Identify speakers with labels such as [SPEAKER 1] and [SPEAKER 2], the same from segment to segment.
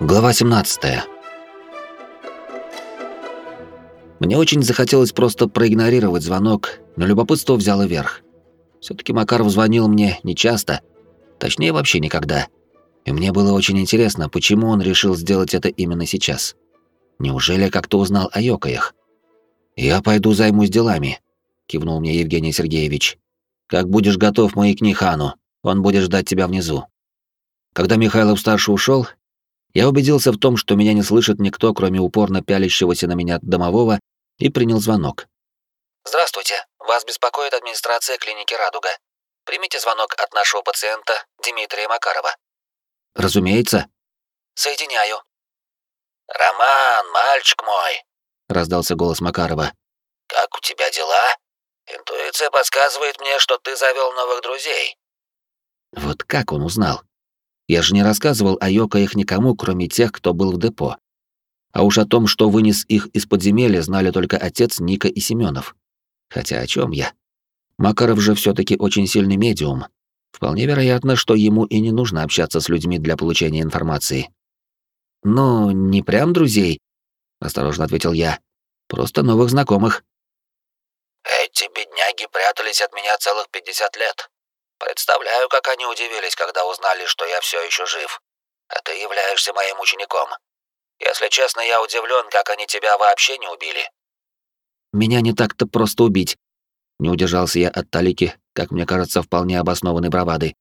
[SPEAKER 1] Глава 17. Мне очень захотелось просто проигнорировать звонок, но любопытство взяло верх. все таки Макаров звонил мне нечасто, точнее вообще никогда. И мне было очень интересно, почему он решил сделать это именно сейчас. Неужели как-то узнал о Йокаях? «Я пойду займусь делами», — кивнул мне Евгений Сергеевич. «Как будешь готов, маякни хану, он будет ждать тебя внизу». Когда Михайлов-старший ушел, я убедился в том, что меня не слышит никто, кроме упорно пялящегося на меня домового, и принял звонок.
[SPEAKER 2] «Здравствуйте. Вас беспокоит администрация клиники «Радуга». Примите звонок от нашего пациента Дмитрия Макарова».
[SPEAKER 1] «Разумеется».
[SPEAKER 2] «Соединяю». «Роман, мальчик мой», — раздался голос Макарова. «Как у тебя дела? Интуиция подсказывает мне, что ты завел новых друзей».
[SPEAKER 1] Вот как он узнал? Я же не рассказывал о Йокаях никому, кроме тех, кто был в депо. А уж о том, что вынес их из подземелья, знали только отец Ника и Семенов. Хотя о чем я? Макаров же все таки очень сильный медиум. Вполне вероятно, что ему и не нужно общаться с людьми для получения информации. «Ну, не прям друзей», — осторожно ответил я. «Просто новых знакомых».
[SPEAKER 2] «Эти бедняги прятались от меня целых 50 лет. Представляю, как они удивились, когда узнали, что я все еще жив. А ты являешься моим учеником. Если честно, я удивлен, как они тебя вообще не убили.
[SPEAKER 1] Меня не так-то просто убить. Не удержался я от талики, как мне кажется, вполне обоснованной бравады.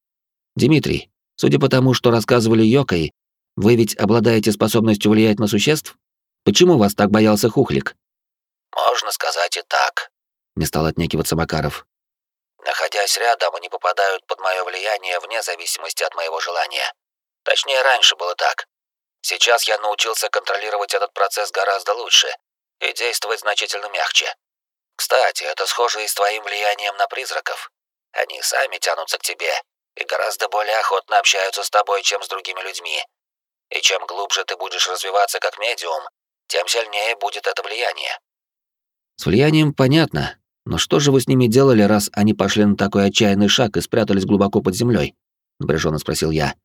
[SPEAKER 1] Дмитрий, судя по тому, что рассказывали Йокой, вы ведь обладаете способностью влиять на существ? Почему вас так боялся Хухлик?
[SPEAKER 2] Можно сказать и так.
[SPEAKER 1] Не стал отнекиваться Макаров.
[SPEAKER 2] Находясь рядом, они попадают под мое влияние вне зависимости от моего желания. Точнее, раньше было так. Сейчас я научился контролировать этот процесс гораздо лучше и действовать значительно мягче. Кстати, это схоже и с твоим влиянием на призраков. Они сами тянутся к тебе и гораздо более охотно общаются с тобой, чем с другими людьми. И чем глубже ты будешь развиваться как медиум, тем сильнее будет это влияние.
[SPEAKER 1] С влиянием понятно, но что же вы с ними делали, раз они пошли на такой отчаянный шаг и спрятались глубоко под землей? напряженно спросил я.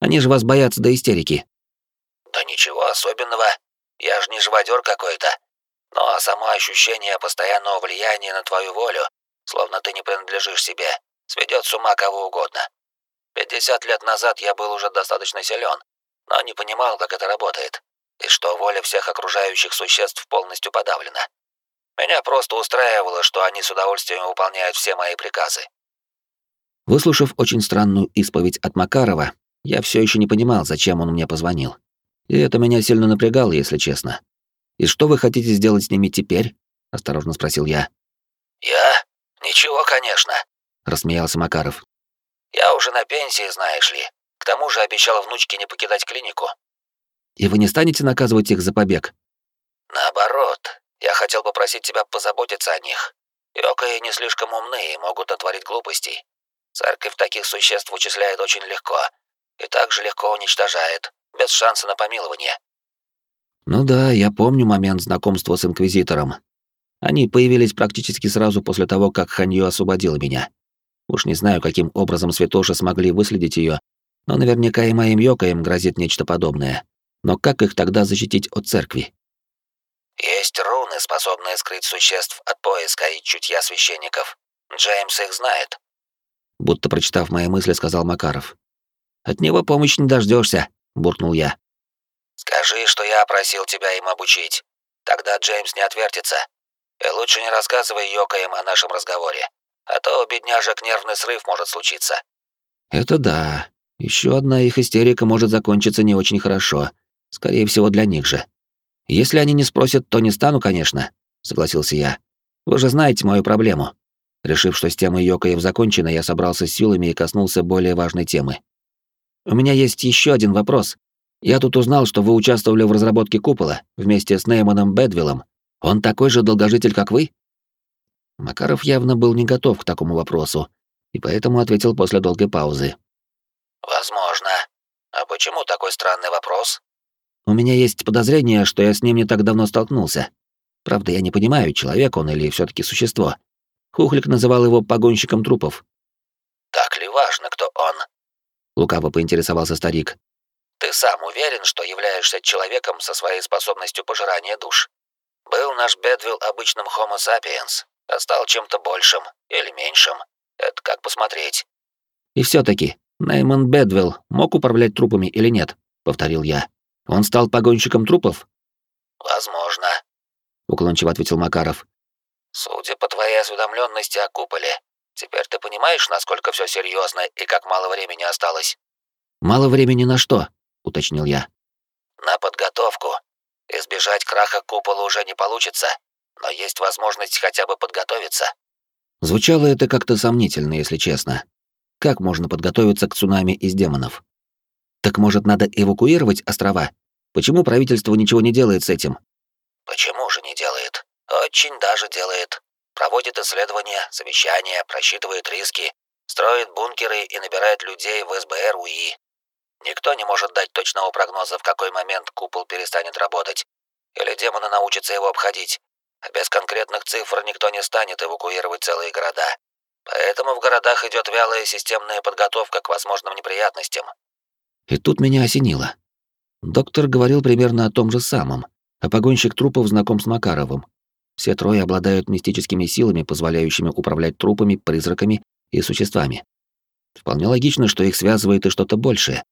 [SPEAKER 1] Они же вас боятся до истерики.
[SPEAKER 2] Да ничего особенного. Я же не живодер какой-то. Но само ощущение постоянного влияния на твою волю, словно ты не принадлежишь себе, сведет с ума кого угодно. 50 лет назад я был уже достаточно силен, но не понимал, как это работает, и что воля всех окружающих существ полностью подавлена. Меня просто устраивало, что они с удовольствием выполняют все мои приказы.
[SPEAKER 1] Выслушав очень странную исповедь от Макарова, я все еще не понимал, зачем он мне позвонил. И это меня сильно напрягало, если честно. «И что вы хотите сделать с ними теперь?» — осторожно спросил я.
[SPEAKER 2] «Я? Ничего, конечно», —
[SPEAKER 1] рассмеялся Макаров.
[SPEAKER 2] «Я уже на пенсии, знаешь ли. К тому же обещал внучке не покидать клинику».
[SPEAKER 1] «И вы не станете наказывать их за побег?»
[SPEAKER 2] «Наоборот. Я хотел попросить тебя позаботиться о них. Йокаи не слишком умны и могут натворить глупостей. Церковь таких существ вычисляет очень легко и также легко уничтожает, без шанса на помилование.
[SPEAKER 1] Ну да, я помню момент знакомства с Инквизитором. Они появились практически сразу после того, как Ханью освободил меня. Уж не знаю, каким образом святоши смогли выследить ее, но наверняка и моим Йокаем грозит нечто подобное. Но как их тогда защитить от церкви?
[SPEAKER 2] Есть руны, способные скрыть существ от поиска и чутья священников. Джеймс их знает.
[SPEAKER 1] Будто прочитав мои мысли, сказал Макаров. От него помощи не дождешься, буркнул я.
[SPEAKER 2] Скажи, что я просил тебя им обучить. Тогда Джеймс не отвертится. И лучше не рассказывай Йокаем о нашем разговоре. А то у бедняжек нервный срыв может случиться.
[SPEAKER 1] Это да. Еще одна их истерика может закончиться не очень хорошо. Скорее всего, для них же. Если они не спросят, то не стану, конечно, согласился я. Вы же знаете мою проблему. Решив, что с темой Йокаев закончена, я собрался с силами и коснулся более важной темы. У меня есть еще один вопрос. Я тут узнал, что вы участвовали в разработке купола вместе с Нейманом Бэдвиллом. Он такой же долгожитель, как вы? Макаров явно был не готов к такому вопросу, и поэтому ответил после долгой паузы.
[SPEAKER 2] Возможно. А почему такой странный вопрос?
[SPEAKER 1] У меня есть подозрение, что я с ним не так давно столкнулся. Правда, я не понимаю, человек он или все таки существо. Хухлик называл его погонщиком трупов.
[SPEAKER 2] Так ли важно, кто он?
[SPEAKER 1] Лукаво поинтересовался старик.
[SPEAKER 2] Ты сам уверен, что являешься человеком со своей способностью пожирания душ? Был наш Бедвилл обычным Homo sapiens, а стал чем-то большим или меньшим. Это как посмотреть.
[SPEAKER 1] И все таки Нейман Бедвилл мог управлять трупами или нет? Повторил я. Он стал погонщиком трупов?
[SPEAKER 2] Возможно,
[SPEAKER 1] уклончиво ответил Макаров.
[SPEAKER 2] Судя по твоей осведомленности о куполе, теперь ты понимаешь, насколько все серьезно и как мало времени осталось.
[SPEAKER 1] Мало времени на что? уточнил я.
[SPEAKER 2] На подготовку. Избежать краха купола уже не получится, но есть возможность хотя бы подготовиться.
[SPEAKER 1] Звучало это как-то сомнительно, если честно. Как можно подготовиться к цунами из демонов? Так может, надо эвакуировать острова? Почему правительство ничего не делает с этим?
[SPEAKER 2] Почему же не делает? Очень даже делает. Проводит исследования, совещания, просчитывает риски, строит бункеры и набирает людей в СБР УИ. Никто не может дать точного прогноза, в какой момент купол перестанет работать. Или демоны научатся его обходить. А без конкретных цифр никто не станет эвакуировать целые города. Поэтому в городах идет вялая системная подготовка к возможным неприятностям.
[SPEAKER 1] И тут меня осенило. Доктор говорил примерно о том же самом, а погонщик трупов знаком с Макаровым. Все трое обладают мистическими силами, позволяющими управлять трупами, призраками и существами. Вполне логично, что их связывает и что-то большее.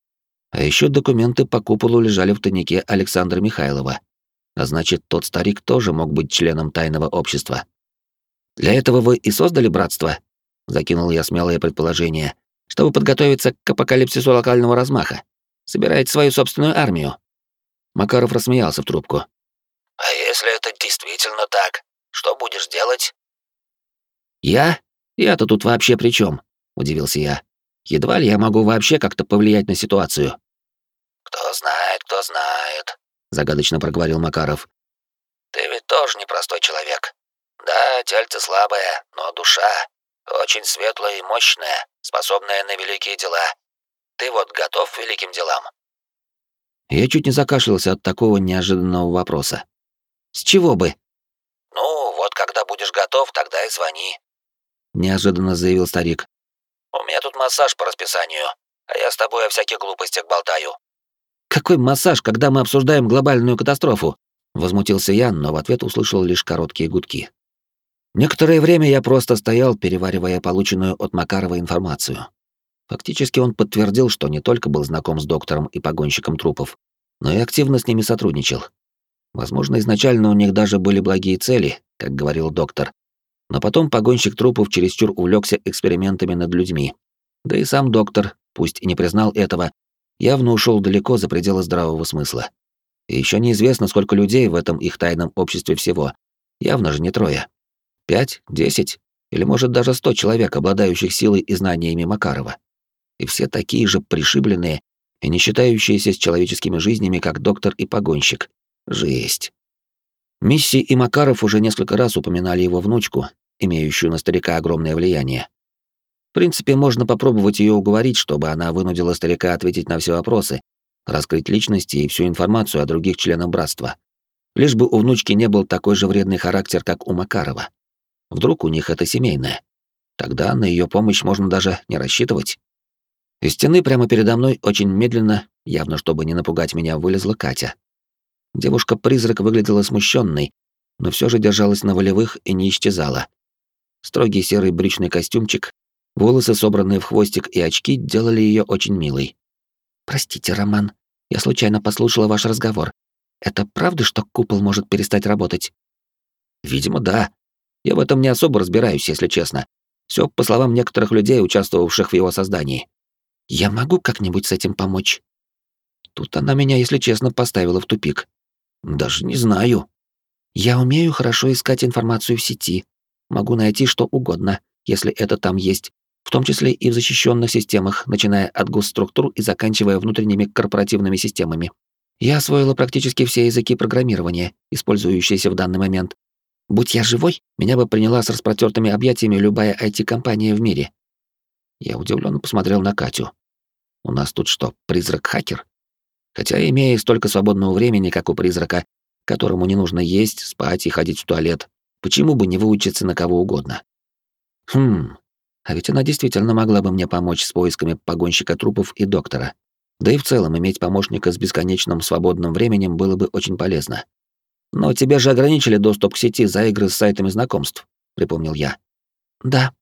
[SPEAKER 1] А еще документы по куполу лежали в тайнике Александра Михайлова. А значит, тот старик тоже мог быть членом тайного общества. Для этого вы и создали братство? Закинул я смелое предположение, чтобы подготовиться к апокалипсису локального размаха. Собираете свою собственную армию. Макаров рассмеялся в трубку.
[SPEAKER 2] А если это действительно так, что будешь делать?
[SPEAKER 1] Я? Я-то тут вообще при чем? удивился я. Едва ли я могу вообще как-то повлиять на ситуацию.
[SPEAKER 2] Кто знает, кто знает,
[SPEAKER 1] загадочно проговорил Макаров.
[SPEAKER 2] Ты ведь тоже непростой человек. Да, тельце слабое, но душа очень светлая и мощная, способная на великие дела. Ты вот готов к великим делам?
[SPEAKER 1] Я чуть не закашлялся от такого неожиданного вопроса. С чего бы?
[SPEAKER 2] Ну, вот когда будешь готов, тогда и звони.
[SPEAKER 1] Неожиданно заявил старик.
[SPEAKER 2] У меня тут массаж по расписанию, а я с тобой о всяких глупостях болтаю.
[SPEAKER 1] Какой массаж, когда мы обсуждаем глобальную катастрофу? Возмутился я, но в ответ услышал лишь короткие гудки. Некоторое время я просто стоял, переваривая полученную от Макарова информацию. Фактически он подтвердил, что не только был знаком с доктором и погонщиком трупов, но и активно с ними сотрудничал. Возможно, изначально у них даже были благие цели, как говорил доктор, но потом погонщик трупов чересчур увлекся экспериментами над людьми. Да и сам доктор, пусть и не признал этого, явно ушел далеко за пределы здравого смысла. И еще неизвестно, сколько людей в этом их тайном обществе всего. Явно же не трое. Пять, десять или, может, даже сто человек, обладающих силой и знаниями Макарова. И все такие же пришибленные и не считающиеся с человеческими жизнями, как доктор и погонщик. Жесть. Мисси и Макаров уже несколько раз упоминали его внучку, имеющую на старика огромное влияние. В принципе, можно попробовать ее уговорить, чтобы она вынудила старика ответить на все вопросы, раскрыть личности и всю информацию о других членах братства. Лишь бы у внучки не был такой же вредный характер, как у Макарова. Вдруг у них это семейное. Тогда на ее помощь можно даже не рассчитывать. Из стены прямо передо мной очень медленно, явно чтобы не напугать меня, вылезла Катя. Девушка-призрак выглядела смущенной, но все же держалась на волевых и не исчезала. Строгий серый брючный костюмчик, волосы, собранные в хвостик, и очки делали ее очень милой. «Простите, Роман, я случайно послушала ваш разговор. Это правда, что купол может перестать работать?» «Видимо, да. Я в этом не особо разбираюсь, если честно. Все по словам некоторых людей, участвовавших в его создании. Я могу как-нибудь с этим помочь?» Тут она меня, если честно, поставила в тупик. «Даже не знаю. Я умею хорошо искать информацию в сети, Могу найти что угодно, если это там есть, в том числе и в защищенных системах, начиная от госструктур и заканчивая внутренними корпоративными системами. Я освоила практически все языки программирования, использующиеся в данный момент. Будь я живой, меня бы приняла с распротертыми объятиями любая IT-компания в мире. Я удивленно посмотрел на Катю. У нас тут что, призрак-хакер? Хотя, имея столько свободного времени, как у призрака, которому не нужно есть, спать и ходить в туалет, Почему бы не выучиться на кого угодно? Хм, а ведь она действительно могла бы мне помочь с поисками погонщика трупов и доктора. Да и в целом иметь помощника с бесконечным свободным временем было бы очень полезно. Но тебе же ограничили доступ к сети за игры с сайтами знакомств, припомнил я. Да.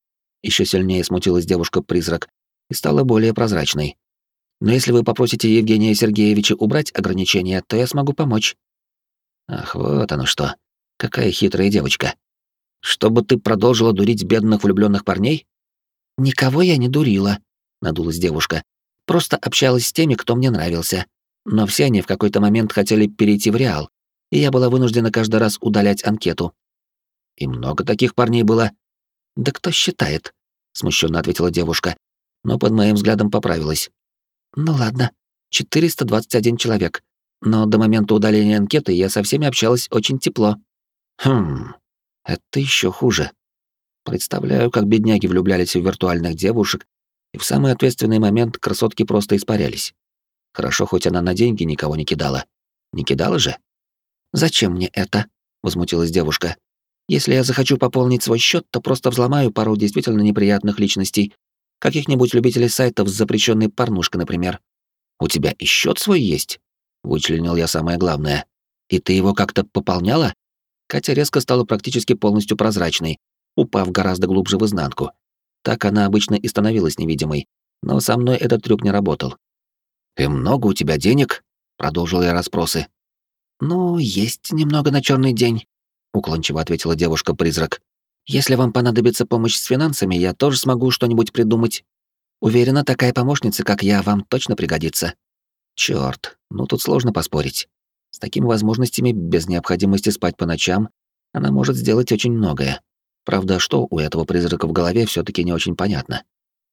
[SPEAKER 1] Еще сильнее смутилась девушка-призрак и стала более прозрачной. Но если вы попросите Евгения Сергеевича убрать ограничения, то я смогу помочь. Ах, вот оно что. Какая хитрая девочка. Чтобы ты продолжила дурить бедных влюбленных парней? Никого я не дурила, надулась девушка. Просто общалась с теми, кто мне нравился. Но все они в какой-то момент хотели перейти в Реал, и я была вынуждена каждый раз удалять анкету. И много таких парней было. Да кто считает? смущенно ответила девушка, но под моим взглядом поправилась. Ну ладно, 421 человек. Но до момента удаления анкеты я со всеми общалась очень тепло. Хм, это еще хуже. Представляю, как бедняги влюблялись в виртуальных девушек, и в самый ответственный момент красотки просто испарялись. Хорошо, хоть она на деньги никого не кидала. Не кидала же? «Зачем мне это?» — возмутилась девушка. «Если я захочу пополнить свой счет, то просто взломаю пару действительно неприятных личностей, каких-нибудь любителей сайтов с запрещенной порнушкой, например. У тебя и счет свой есть?» — вычленил я самое главное. «И ты его как-то пополняла?» Катя резко стала практически полностью прозрачной, упав гораздо глубже в изнанку. Так она обычно и становилась невидимой, но со мной этот трюк не работал. «И много у тебя денег?» — продолжил я расспросы. «Ну, есть немного на черный день», — уклончиво ответила девушка-призрак. «Если вам понадобится помощь с финансами, я тоже смогу что-нибудь придумать. Уверена, такая помощница, как я, вам точно пригодится». Черт, ну тут сложно поспорить. С такими возможностями, без необходимости спать по ночам, она может сделать очень многое. Правда, что у этого призрака в голове все таки не очень понятно.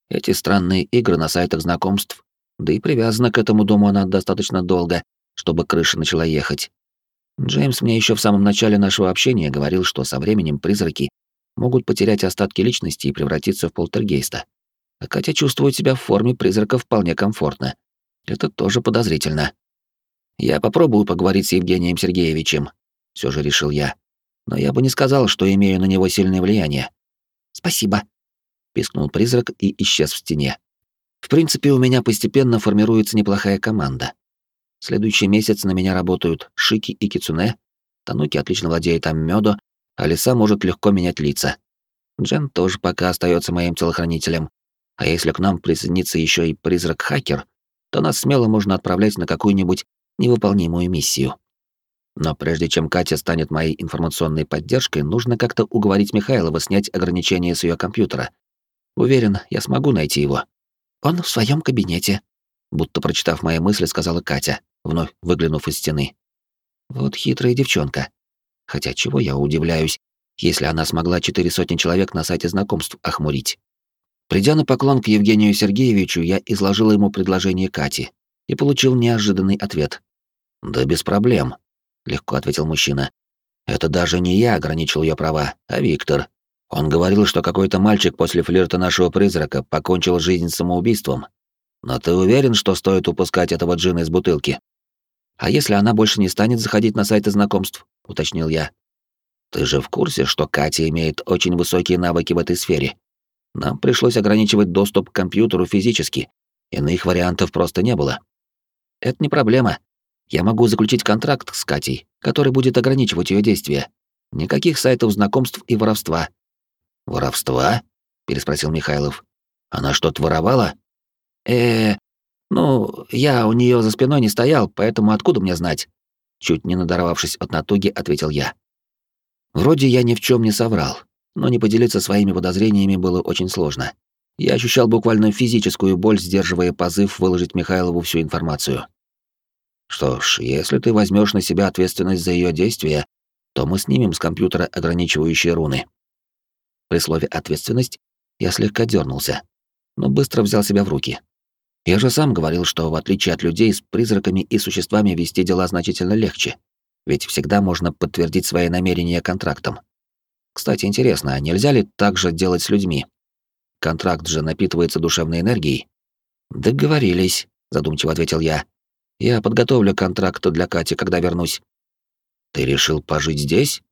[SPEAKER 1] Эти странные игры на сайтах знакомств, да и привязана к этому дому она достаточно долго, чтобы крыша начала ехать. Джеймс мне еще в самом начале нашего общения говорил, что со временем призраки могут потерять остатки личности и превратиться в полтергейста. А Катя чувствует себя в форме призрака вполне комфортно. Это тоже подозрительно. Я попробую поговорить с Евгением Сергеевичем, все же решил я. Но я бы не сказал, что имею на него сильное влияние. Спасибо, пискнул призрак и исчез в стене. В принципе, у меня постепенно формируется неплохая команда. Следующий месяц на меня работают Шики и Кицуне. Тануки отлично владеет там мёдо, а Лиса может легко менять лица. Джен тоже пока остается моим телохранителем. А если к нам присоединится еще и призрак-хакер, то нас смело можно отправлять на какую-нибудь невыполнимую миссию. Но прежде чем Катя станет моей информационной поддержкой, нужно как-то уговорить Михайлова снять ограничения с ее компьютера. Уверен, я смогу найти его. Он в своем кабинете, будто прочитав мои мысли, сказала Катя, вновь выглянув из стены. Вот хитрая девчонка. Хотя чего я удивляюсь, если она смогла четыре сотни человек на сайте знакомств охмурить. Придя на поклон к Евгению Сергеевичу, я изложил ему предложение Кати и получил неожиданный ответ. «Да без проблем», — легко ответил мужчина. «Это даже не я ограничил ее права, а Виктор. Он говорил, что какой-то мальчик после флирта нашего призрака покончил жизнь самоубийством, но ты уверен, что стоит упускать этого джина из бутылки? А если она больше не станет заходить на сайты знакомств, уточнил я. Ты же в курсе, что Катя имеет очень высокие навыки в этой сфере? Нам пришлось ограничивать доступ к компьютеру физически, иных вариантов просто не было. Это не проблема. Я могу заключить контракт с Катей, который будет ограничивать ее действия. Никаких сайтов знакомств и воровства. Воровства? переспросил Михайлов. Она что-то воровала? э ну, я у нее за спиной не стоял, поэтому откуда мне знать?» Чуть не надорвавшись от натуги, ответил я. Вроде я ни в чем не соврал, но не поделиться своими подозрениями было очень сложно. Я ощущал буквально физическую боль, сдерживая позыв выложить Михайлову всю информацию. Что ж, если ты возьмешь на себя ответственность за ее действия, то мы снимем с компьютера ограничивающие руны. При слове «ответственность» я слегка дернулся, но быстро взял себя в руки. Я же сам говорил, что в отличие от людей с призраками и существами вести дела значительно легче, ведь всегда можно подтвердить свои намерения контрактом. Кстати, интересно, а нельзя ли так же делать с людьми? Контракт же напитывается душевной энергией. Договорились, задумчиво ответил я. Я подготовлю контракт для Кати, когда вернусь. Ты решил пожить здесь?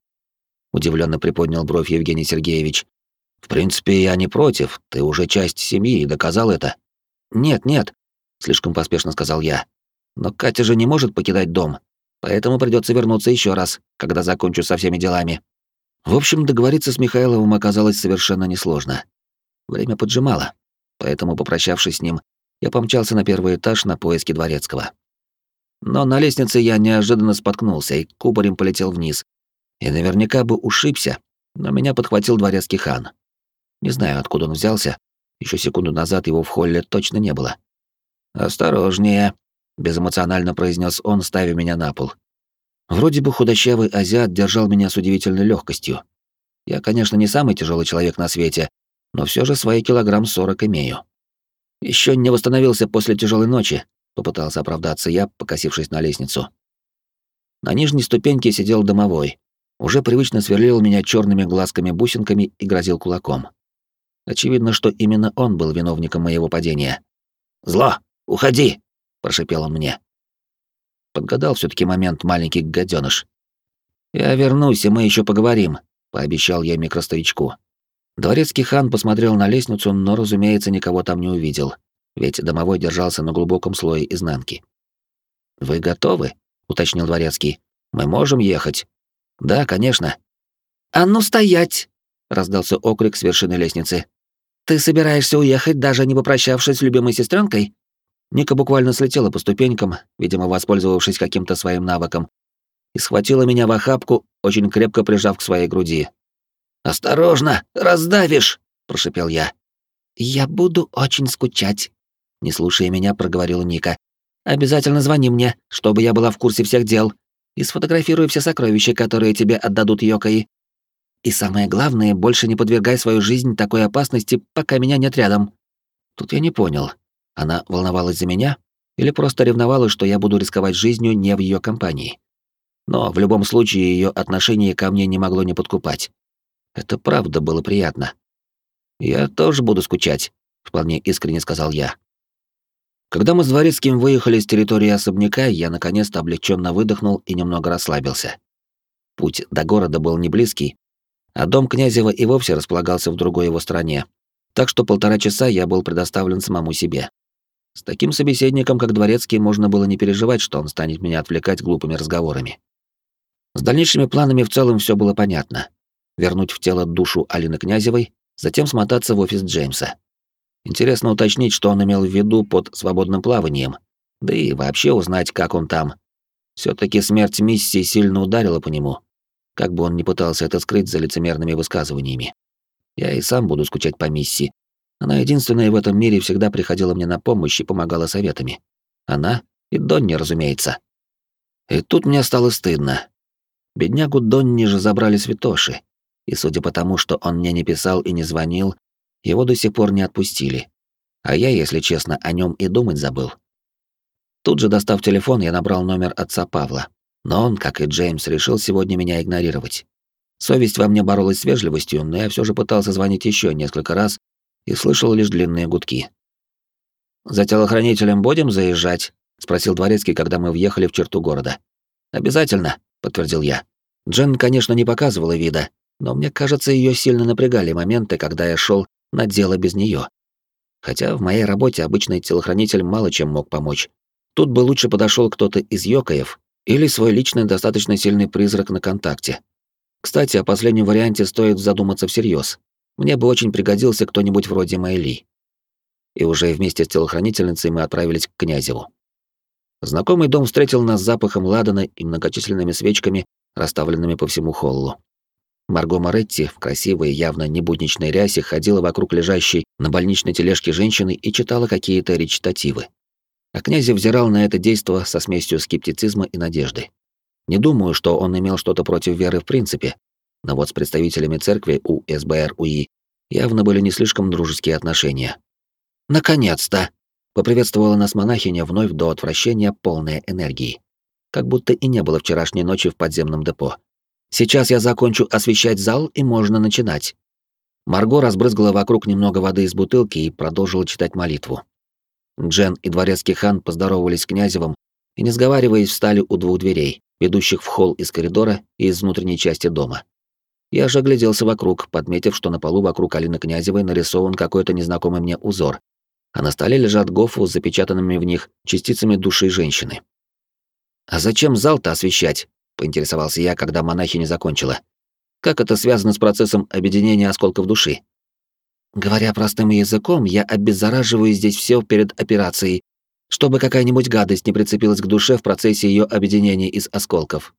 [SPEAKER 1] Удивленно приподнял бровь Евгений Сергеевич. В принципе, я не против. Ты уже часть семьи и доказал это. «Нет, нет», — слишком поспешно сказал я. Но Катя же не может покидать дом, поэтому придется вернуться еще раз, когда закончу со всеми делами. В общем, договориться с Михайловым оказалось совершенно несложно. Время поджимало, поэтому, попрощавшись с ним, я помчался на первый этаж на поиски дворецкого. Но на лестнице я неожиданно споткнулся и кубарем полетел вниз. И наверняка бы ушибся, но меня подхватил дворецкий хан. Не знаю, откуда он взялся, еще секунду назад его в холле точно не было. «Осторожнее», — безэмоционально произнес он, ставя меня на пол. Вроде бы худощавый азиат держал меня с удивительной легкостью. Я, конечно, не самый тяжелый человек на свете, но все же свои килограмм сорок имею. Еще не восстановился после тяжелой ночи, попытался оправдаться я, покосившись на лестницу. На нижней ступеньке сидел домовой, уже привычно сверлил меня черными глазками-бусинками и грозил кулаком. Очевидно, что именно он был виновником моего падения. «Зло, уходи!» — прошипел он мне. Подгадал все таки момент маленький гаденыш. «Я вернусь, и мы еще поговорим», — пообещал я микростовичку. Дворецкий хан посмотрел на лестницу, но, разумеется, никого там не увидел, ведь домовой держался на глубоком слое изнанки. «Вы готовы?» — уточнил дворецкий. «Мы можем ехать?» «Да, конечно». «А ну стоять!» — раздался окрик с вершины лестницы. «Ты собираешься уехать, даже не попрощавшись с любимой сестренкой? Ника буквально слетела по ступенькам, видимо, воспользовавшись каким-то своим навыком, и схватила меня в охапку, очень крепко прижав к своей груди. «Осторожно, раздавишь!» — прошипел я. «Я буду очень скучать», — не слушая меня, проговорила Ника. «Обязательно звони мне, чтобы я была в курсе всех дел, и сфотографируй все сокровища, которые тебе отдадут Йокаи. И самое главное, больше не подвергай свою жизнь такой опасности, пока меня нет рядом». Тут я не понял. Она волновалась за меня или просто ревновала, что я буду рисковать жизнью не в ее компании. Но в любом случае ее отношение ко мне не могло не подкупать. Это правда было приятно. «Я тоже буду скучать», — вполне искренне сказал я. Когда мы с Дворецким выехали с территории особняка, я наконец-то облегченно выдохнул и немного расслабился. Путь до города был не близкий, а дом Князева и вовсе располагался в другой его стране, так что полтора часа я был предоставлен самому себе. С таким собеседником, как Дворецкий, можно было не переживать, что он станет меня отвлекать глупыми разговорами. С дальнейшими планами в целом все было понятно вернуть в тело душу Алины Князевой, затем смотаться в офис Джеймса. Интересно уточнить, что он имел в виду под свободным плаванием, да и вообще узнать, как он там. все таки смерть миссии сильно ударила по нему, как бы он ни пытался это скрыть за лицемерными высказываниями. Я и сам буду скучать по миссии. Она единственная в этом мире всегда приходила мне на помощь и помогала советами. Она и Донни, разумеется. И тут мне стало стыдно. Беднягу Донни же забрали святоши, и судя по тому, что он мне не писал и не звонил, его до сих пор не отпустили. А я, если честно, о нем и думать забыл. Тут же, достав телефон, я набрал номер отца Павла, но он, как и Джеймс, решил сегодня меня игнорировать. Совесть во мне боролась с вежливостью, но я все же пытался звонить еще несколько раз и слышал лишь длинные гудки. «За телохранителем будем заезжать?» — спросил Дворецкий, когда мы въехали в черту города. «Обязательно», — подтвердил я. Джен, конечно, не показывала вида, но мне кажется, ее сильно напрягали моменты, когда я шел на дело без нее. Хотя в моей работе обычный телохранитель мало чем мог помочь. Тут бы лучше подошел кто-то из Йокаев или свой личный достаточно сильный призрак на контакте. Кстати, о последнем варианте стоит задуматься всерьез. Мне бы очень пригодился кто-нибудь вроде Майли. И уже вместе с телохранительницей мы отправились к Князеву. Знакомый дом встретил нас запахом ладана и многочисленными свечками, расставленными по всему холлу. Марго Моретти в красивой, явно небудничной рясе ходила вокруг лежащей на больничной тележке женщины и читала какие-то речитативы. А князь взирал на это действо со смесью скептицизма и надежды. Не думаю, что он имел что-то против веры в принципе, но вот с представителями церкви у СБР УИ явно были не слишком дружеские отношения. «Наконец-то!» — поприветствовала нас монахиня вновь до отвращения полная энергии. Как будто и не было вчерашней ночи в подземном депо. Сейчас я закончу освещать зал, и можно начинать. Марго разбрызгала вокруг немного воды из бутылки и продолжила читать молитву. Джен и дворецкий хан поздоровались с князевым и, не сговариваясь, встали у двух дверей, ведущих в холл из коридора и из внутренней части дома. Я же огляделся вокруг, подметив, что на полу вокруг Алины Князевой нарисован какой-то незнакомый мне узор. а на столе лежат гофу с запечатанными в них частицами души женщины. «А зачем зал-то освещать?» — поинтересовался я, когда монахиня закончила. «Как это связано с процессом объединения осколков души?» «Говоря простым языком, я обеззараживаю здесь все перед операцией, чтобы какая-нибудь гадость не прицепилась к душе в процессе ее объединения из осколков».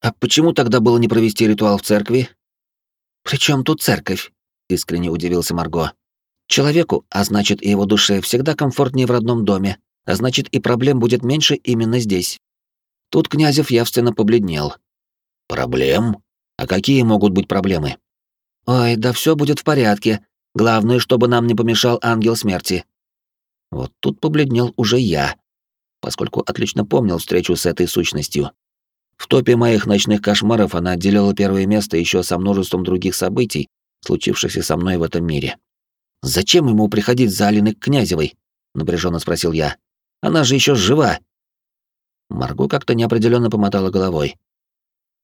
[SPEAKER 1] «А почему тогда было не провести ритуал в церкви?» «При чем тут церковь?» — искренне удивился Марго. «Человеку, а значит и его душе, всегда комфортнее в родном доме, а значит и проблем будет меньше именно здесь». Тут Князев явственно побледнел.
[SPEAKER 2] «Проблем?
[SPEAKER 1] А какие могут быть проблемы?» «Ой, да все будет в порядке. Главное, чтобы нам не помешал ангел смерти». Вот тут побледнел уже я, поскольку отлично помнил встречу с этой сущностью. В топе моих ночных кошмаров она отделила первое место еще со множеством других событий, случившихся со мной в этом мире. «Зачем ему приходить за Алиной Князевой?» — напряженно спросил я. «Она же еще жива!» Марго как-то неопределенно помотала головой.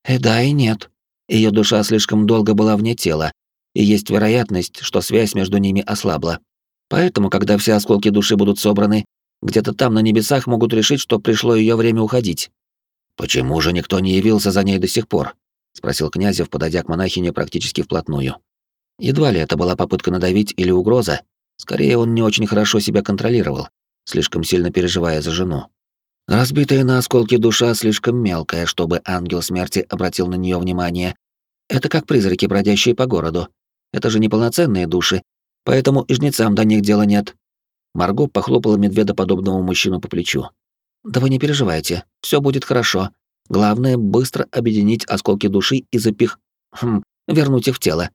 [SPEAKER 1] «И «Э, да, и нет. Ее душа слишком долго была вне тела, и есть вероятность, что связь между ними ослабла. Поэтому, когда все осколки души будут собраны, где-то там на небесах могут решить, что пришло ее время уходить. «Почему же никто не явился за ней до сих пор?» — спросил Князев, подойдя к монахине практически вплотную. Едва ли это была попытка надавить или угроза. Скорее, он не очень хорошо себя контролировал, слишком сильно переживая за жену. Разбитая на осколки душа слишком мелкая, чтобы ангел смерти обратил на нее внимание. Это как призраки, бродящие по городу. Это же неполноценные души, поэтому и жнецам до них дела нет. Марго похлопала медведоподобного мужчину по плечу. Да вы не переживайте, все будет хорошо. Главное быстро объединить осколки души и запих... Хм, вернуть их в тело.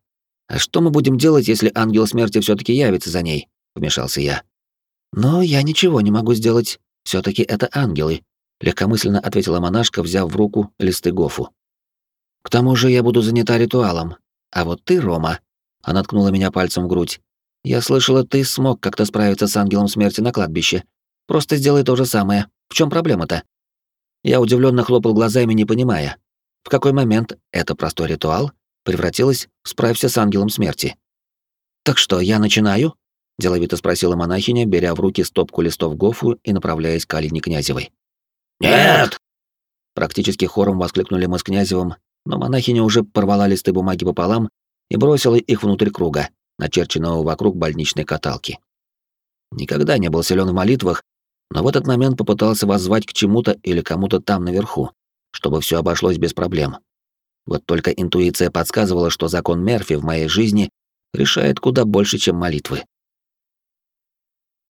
[SPEAKER 1] А что мы будем делать, если ангел смерти все таки явится за ней? Вмешался я. Но я ничего не могу сделать. Все таки это ангелы, легкомысленно ответила монашка, взяв в руку листы гофу. К тому же я буду занята ритуалом. А вот ты, Рома, она ткнула меня пальцем в грудь. Я слышала, ты смог как-то справиться с ангелом смерти на кладбище. Просто сделай то же самое. В чем проблема-то? Я удивленно хлопал глазами, не понимая, в какой момент это простой ритуал превратилось в «справься с ангелом смерти». «Так что, я начинаю?» — деловито спросила монахиня, беря в руки стопку листов гофу и направляясь к Алине Князевой.
[SPEAKER 2] «Нет!»
[SPEAKER 1] Практически хором воскликнули мы с Князевым, но монахиня уже порвала листы бумаги пополам и бросила их внутрь круга, начерченного вокруг больничной каталки. Никогда не был силен в молитвах, но в этот момент попытался воззвать к чему-то или кому-то там наверху, чтобы все обошлось без проблем. Вот только интуиция подсказывала, что закон Мерфи в моей жизни решает куда больше, чем молитвы.